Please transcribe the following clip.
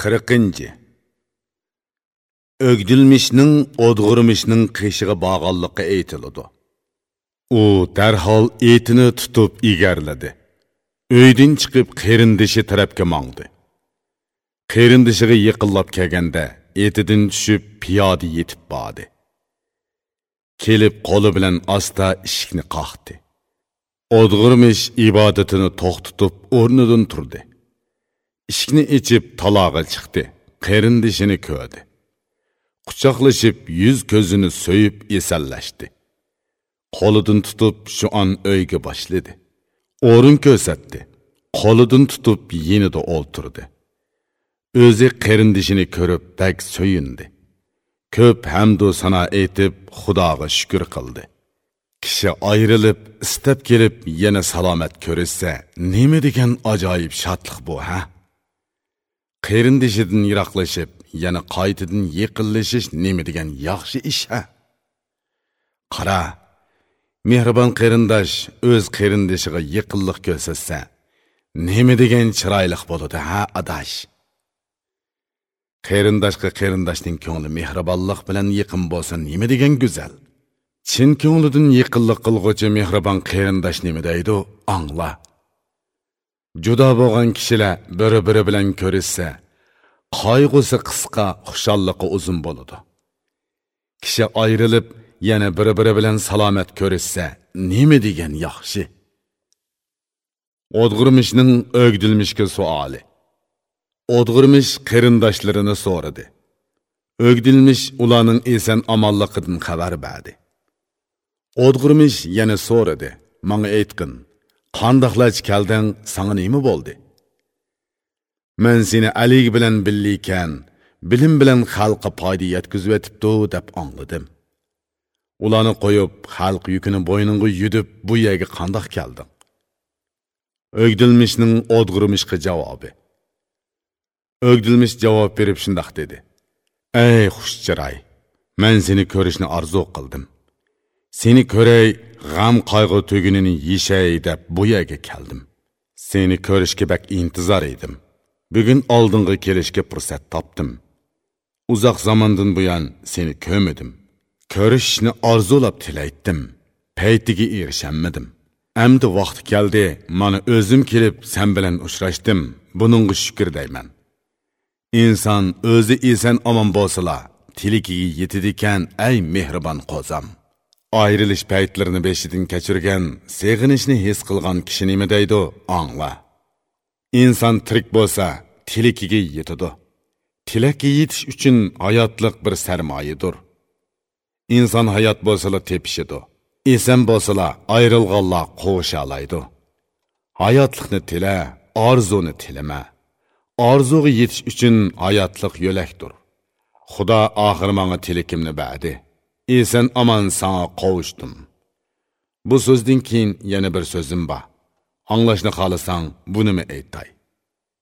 qirqinchi. O'gdilmishning o'dg'irmishning qishig'i bog'anliqqa aytiladi u darhol etini tutib egarladi. Uydan chiqib qerindishi tarafga mongdi. Qerindishiga yiqillab kelganda etidan tushib piyoda yetib bordi. Kelib qo'li bilan asta eshikni qoqdi. O'dg'irmish ibodatini to'xtatib o'rnidan turdi. Ishikni ichib talog'a chiqdi. Qarindishini ko'rdi. Quchoqlashib yuz ko'zini so'yib esallashdi. Qo'lidan tutib shu on o'yga boshladi. O'rin ko'rsatdi. Qo'lidan tutib yenida o'ltirdi. O'zi qarindishini ko'rib bak so'yindi. Ko'p hamdu sano aytib xudoga shukur qildi. Kishi ayrilib istab kelib yana salomat ko'rishsa nima degan ajoyib shodlik bu ha? Qerindishidan yiroqlashib yana qaytadan yiqillashish nima degan yaxshi ish ha? Qara mehribon qarindosh o'z qarindishiga yiqinliq ko'rsatsa nima degan chiroyli bo'ladi ha adash? Qarindoshga qarindoshning ko'ngli mehribonlik bilan yaqin bo'lsa nima degan go'zal? Chin ko'nglidan yaqinlik qilg'uvchi mehribon qarindosh nima deydi angla. Judo bo'lgan kishilar biri biri bilan ko'rishsa qayg'usi qisqa xushalliqi uzun bo'ladi. Kishi ayrilib yana biri biri bilan salomat ko'rishsa nima degan yaxshi? O'dg'irmishning o'gdilmishga suoli. O'dg'irmish qarindoshlarini so'radi. O'gdilmish ularning eson omonliqidan xabar berdi. O'dg'irmish yana so'radi manga aytqin qandoqlach kelding sanga nima bo'ldi? Men seni alik bilan billikan bilim bilan xalqqa foyda yetkazib o'tibdi deb angladim ularni qo'yib xalq yukini bo'yningga yudib bu yerga qandoq kelding? O'gdilmishning o'dg'irmishqa javobi. O'gdilmish javob berib shundoq dedi. Ey xushchiray man seni ko'rishni orzu qildim. Seni ko'ray g'am qayg'u tugunini yeshay deb bu yerga keldim. Seni ko'rishga bak intizor edim. Bugun oldinga kelishga fursat topdim. Uzoq zamondan buyon seni ko'rmadim ko'rishishni orzulab tilaytdim. Paytiga erishanmidim Әмді vaqti keldi mana o'zim kelib sen bilan uchrashdim. Buningga shukur deyman. Inson o'zi eson omon bo'lsala tilikiga yetadikan ay mehribon qo'zam ayrilish paytlarini beshidan kechirgan seg'inishni his qilgan kishi nima deydi? Angla. Inson tirik bo'lsa tilikiga yetadi. Tilakka yetish uchun hayotliq bir sarmoyadir. Inson hayot bo'lsala tepishidi esan bo'lsala ayrilganlar qo'shalaydi hayotlikni tila orzuni tilama. Orzuga yetish uchun hayotliq yo'lakdir. Xudo oxir manga tilikimni berdi eson omon sanga qovushdim bu so'zdan keyin yana bir so'zim bor. Anglashni xohlasang bunimi aytay